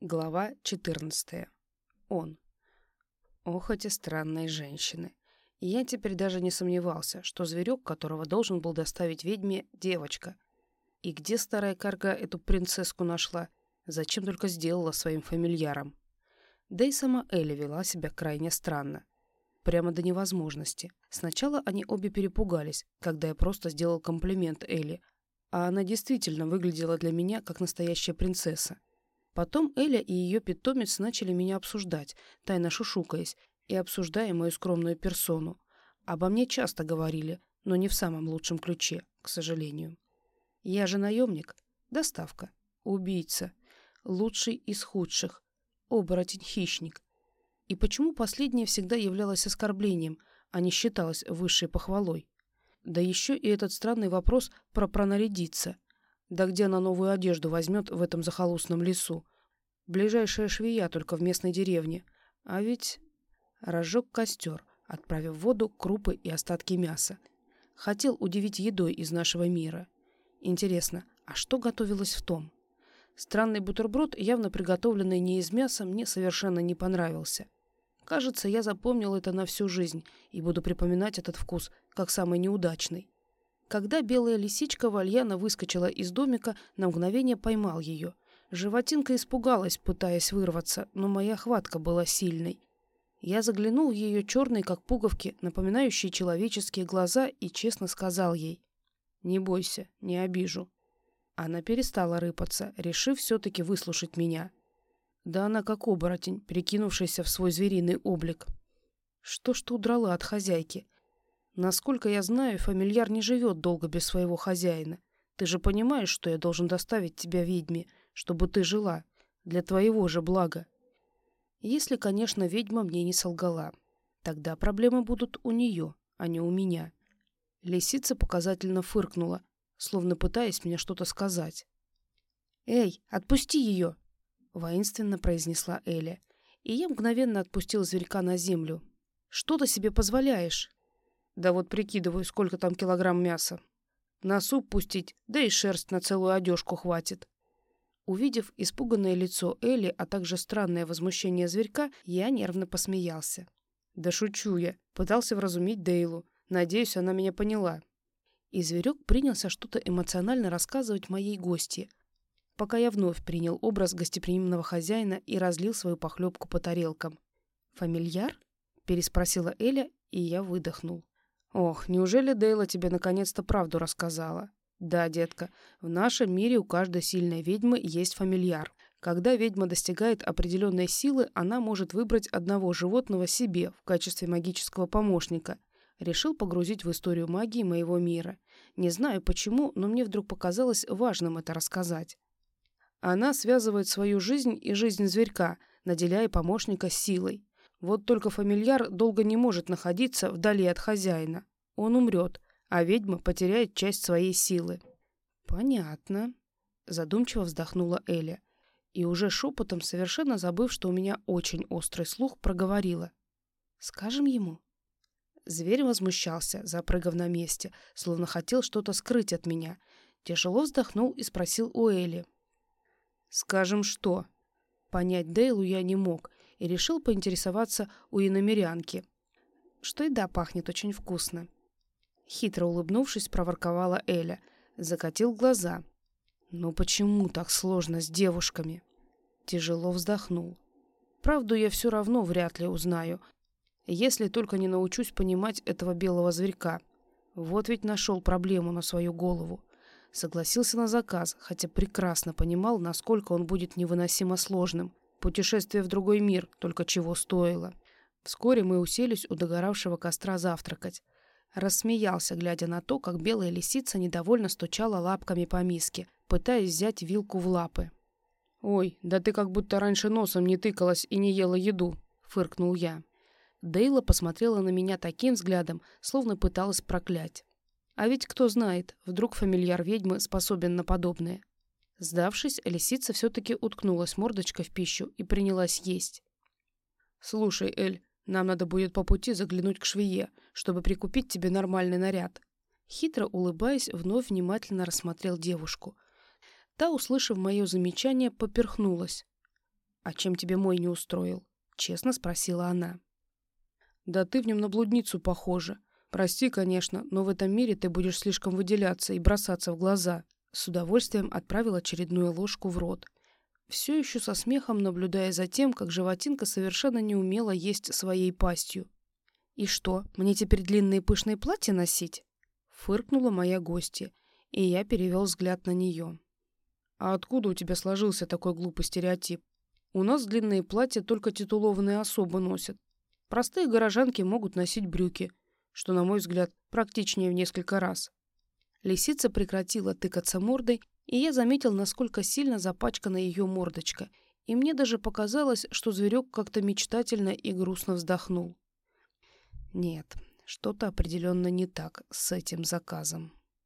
Глава 14. Он. Ох, эти странные женщины. И я теперь даже не сомневался, что зверек, которого должен был доставить ведьме, девочка. И где старая карга эту принцесску нашла? Зачем только сделала своим фамильяром? Да и сама Элли вела себя крайне странно. Прямо до невозможности. Сначала они обе перепугались, когда я просто сделал комплимент Элли, а она действительно выглядела для меня как настоящая принцесса. Потом Эля и ее питомец начали меня обсуждать, тайно шушукаясь, и обсуждая мою скромную персону. Обо мне часто говорили, но не в самом лучшем ключе, к сожалению. Я же наемник, доставка, убийца, лучший из худших, оборотень-хищник. И почему последнее всегда являлось оскорблением, а не считалось высшей похвалой? Да еще и этот странный вопрос про пронарядиться – да где она новую одежду возьмет в этом захолустном лесу? Ближайшая швея только в местной деревне. А ведь... Разжег костер, отправив в воду крупы и остатки мяса. Хотел удивить едой из нашего мира. Интересно, а что готовилось в том? Странный бутерброд, явно приготовленный не из мяса, мне совершенно не понравился. Кажется, я запомнил это на всю жизнь и буду припоминать этот вкус как самый неудачный. Когда белая лисичка вальяно выскочила из домика, на мгновение поймал ее. Животинка испугалась, пытаясь вырваться, но моя хватка была сильной. Я заглянул в ее черные, как пуговки, напоминающие человеческие глаза, и честно сказал ей «Не бойся, не обижу». Она перестала рыпаться, решив все-таки выслушать меня. Да она как оборотень, перекинувшийся в свой звериный облик. Что ж ты удрала от хозяйки? Насколько я знаю, фамильяр не живет долго без своего хозяина. Ты же понимаешь, что я должен доставить тебя ведьме, чтобы ты жила, для твоего же блага. Если, конечно, ведьма мне не солгала. Тогда проблемы будут у нее, а не у меня. Лисица показательно фыркнула, словно пытаясь мне что-то сказать. «Эй, отпусти ее!» — воинственно произнесла Эля. И я мгновенно отпустил зверька на землю. «Что ты себе позволяешь?» Да вот прикидываю, сколько там килограмм мяса. На суп пустить, да и шерсть на целую одежку хватит. Увидев испуганное лицо Элли, а также странное возмущение зверька, я нервно посмеялся. Да шучу я. Пытался вразумить Дейлу. Надеюсь, она меня поняла. И зверек принялся что-то эмоционально рассказывать моей гости, пока я вновь принял образ гостеприимного хозяина и разлил свою похлебку по тарелкам. «Фамильяр?» — переспросила Эля, и я выдохнул. Ох, неужели Дейла тебе наконец-то правду рассказала? Да, детка, в нашем мире у каждой сильной ведьмы есть фамильяр. Когда ведьма достигает определенной силы, она может выбрать одного животного себе в качестве магического помощника. Решил погрузить в историю магии моего мира. Не знаю почему, но мне вдруг показалось важным это рассказать. Она связывает свою жизнь и жизнь зверька, наделяя помощника силой. Вот только фамильяр долго не может находиться вдали от хозяина. Он умрет, а ведьма потеряет часть своей силы. «Понятно», — задумчиво вздохнула Эля. И уже шепотом, совершенно забыв, что у меня очень острый слух, проговорила. «Скажем ему». Зверь возмущался, запрыгав на месте, словно хотел что-то скрыть от меня. Тяжело вздохнул и спросил у Эли. «Скажем что?» Понять Дейлу я не мог, и решил поинтересоваться у иномерянки, что еда пахнет очень вкусно. Хитро улыбнувшись, проворковала Эля, закатил глаза. «Ну почему так сложно с девушками?» Тяжело вздохнул. «Правду я все равно вряд ли узнаю, если только не научусь понимать этого белого зверька. Вот ведь нашел проблему на свою голову. Согласился на заказ, хотя прекрасно понимал, насколько он будет невыносимо сложным. Путешествие в другой мир только чего стоило. Вскоре мы уселись у догоравшего костра завтракать. Рассмеялся, глядя на то, как белая лисица недовольно стучала лапками по миске, пытаясь взять вилку в лапы. «Ой, да ты как будто раньше носом не тыкалась и не ела еду», — фыркнул я. Дейла посмотрела на меня таким взглядом, словно пыталась проклять. А ведь кто знает, вдруг фамильяр ведьмы способен на подобное. Сдавшись, лисица все-таки уткнулась мордочкой в пищу и принялась есть. «Слушай, Эль, нам надо будет по пути заглянуть к швее, чтобы прикупить тебе нормальный наряд». Хитро улыбаясь, вновь внимательно рассмотрел девушку. Та, услышав мое замечание, поперхнулась. «А чем тебе мой не устроил?» — честно спросила она. «Да ты в нем на блудницу похожа. Прости, конечно, но в этом мире ты будешь слишком выделяться и бросаться в глаза». С удовольствием отправил очередную ложку в рот. Все еще со смехом наблюдая за тем, как животинка совершенно не умела есть своей пастью. «И что, мне теперь длинные пышные платья носить?» Фыркнула моя гостья, и я перевел взгляд на нее. «А откуда у тебя сложился такой глупый стереотип? У нас длинные платья только титулованные особы носят. Простые горожанки могут носить брюки, что, на мой взгляд, практичнее в несколько раз». Лисица прекратила тыкаться мордой, и я заметил, насколько сильно запачкана ее мордочка, и мне даже показалось, что зверек как-то мечтательно и грустно вздохнул. Нет, что-то определенно не так с этим заказом.